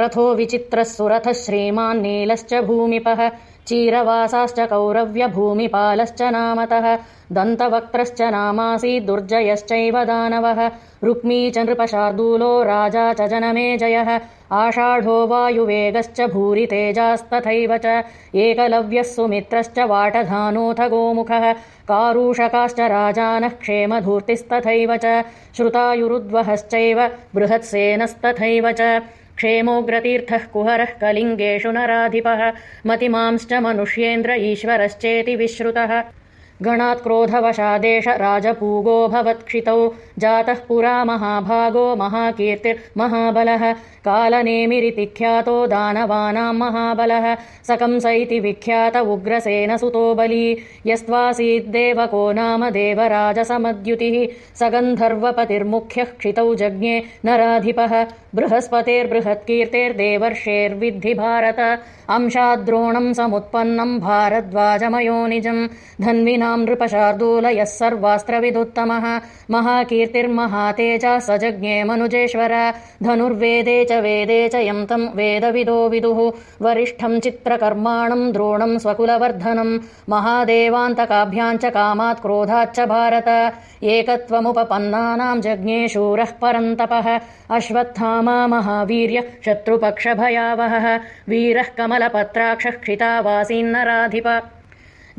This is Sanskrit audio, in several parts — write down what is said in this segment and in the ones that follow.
क्रथो विचित्रः सुरथः श्रीमान्नीलश्च भूमिपः चीरवासाश्च कौरव्यभूमिपालश्च नामतः दन्तवक्त्रश्च नामासीद्दुर्जयश्चैव दानवः रुक्मी च नृपशार्दूलो राजा च जनमेजयः आषाढो वायुवेगश्च भूरितेजास्तथैव च एकलव्यः सुमित्रश्च वाटधानोऽथ गोमुखः कारूषकाश्च राजानः क्षेमधूर्तिस्तथैव च श्रुतायुरुद्वहश्चैव बृहत्सेनस्तथैव च क्षेमोग्रतीर्थः कुहरः कलिङ्गेषु नराधिपः मतिमांश्च मनुष्येन्द्र ईश्वरश्चेति विश्रुतः गणात् क्रोधवशादेश राजपूगो भवत्क्षितौ। जातः पुरा महाभागो महाकीर्तिर्महाबलः कालनेमिरिति ख्यातो दानवानां महाबलः। सकंस इति विख्यात उग्रसेनसुतो बली। यस्त्वासीद्देवको नाम देवराजसमद्युतिः। स गन्धर्वपतिर्मुख्यः क्षितौ जज्ञे नराधिपः। बृहस्पतेर्बृहत्कीर्तेर्देवर्षेर्विद्धि भारत। अंशाद्रोणम् समुत्पन्नम् भारद्वाजमयोनिजम् धन्विनां नृपशार्दूल यः सर्वास्त्रविदुत्तमः। महाकीर्तिर्महातेजा स जज्ञे मनुजेश्वर। धनुर्वेदे च वेदे च यं तं वेदविदो विदुः। वरिष्ठं चित्रकर्माणं द्रोणं स्वकुलवर्धनं महादेवान्तकाभ्यां च कामात् क्रोधाच्च भारत। एकत्वमुपपन्नानां जज्ञे शूरः परन्तपः। अश्वत्थामा महावीर्य शत्रुपक्षभयावहः। वीरः कमलपत्राक्षः क्षितावासीन्नराधिप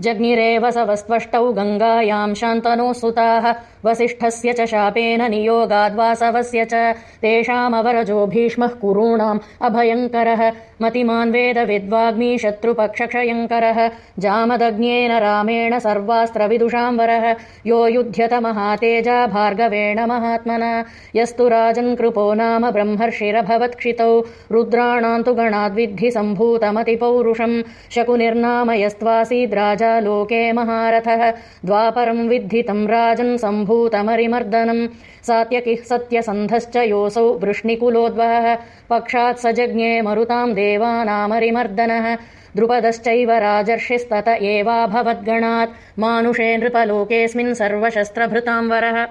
जज्ञिरेव स वस्त्वष्टौ गङ्गायां शान्तनो सुताः वसिष्ठस्य च शापेन नियोगाद्वासवस्य च तेषामवरजो भीष्मः कुरूणाम् अभयङ्करः मतिमान् वेदविद्वाग्मी शत्रुपक्षक्षयङ्करः जामदग्न्येन रामेण सर्वास्त्रविदुषां वरः यो युध्यत महातेजा भार्गवेण महात्मना यस्तु राजन् कृपो नाम ब्रह्मर्षिरभवत्क्षितौ रुद्राणां तु गणाद्विद्धि सम्भूतमतिपौरुषम् शकुनिर्नाम यस्त्वासीद्राजा लोके महारथः। द्वापरं विद्धितं राजन् सम्भू भूतमरिमर्दनम् सात्यकिः सत्यसन्धश्च योऽसौ वृष्णिकुलोद्वहः। पक्षात् स जज्ञे मरुताम् देवानामरिमर्दनः। द्रुपदश्चैव राजर्षिस्तत एवाभवद्गणात्। मानुषे नृपलोकेऽस्मिन् सर्वशस्त्रभृताम् वरः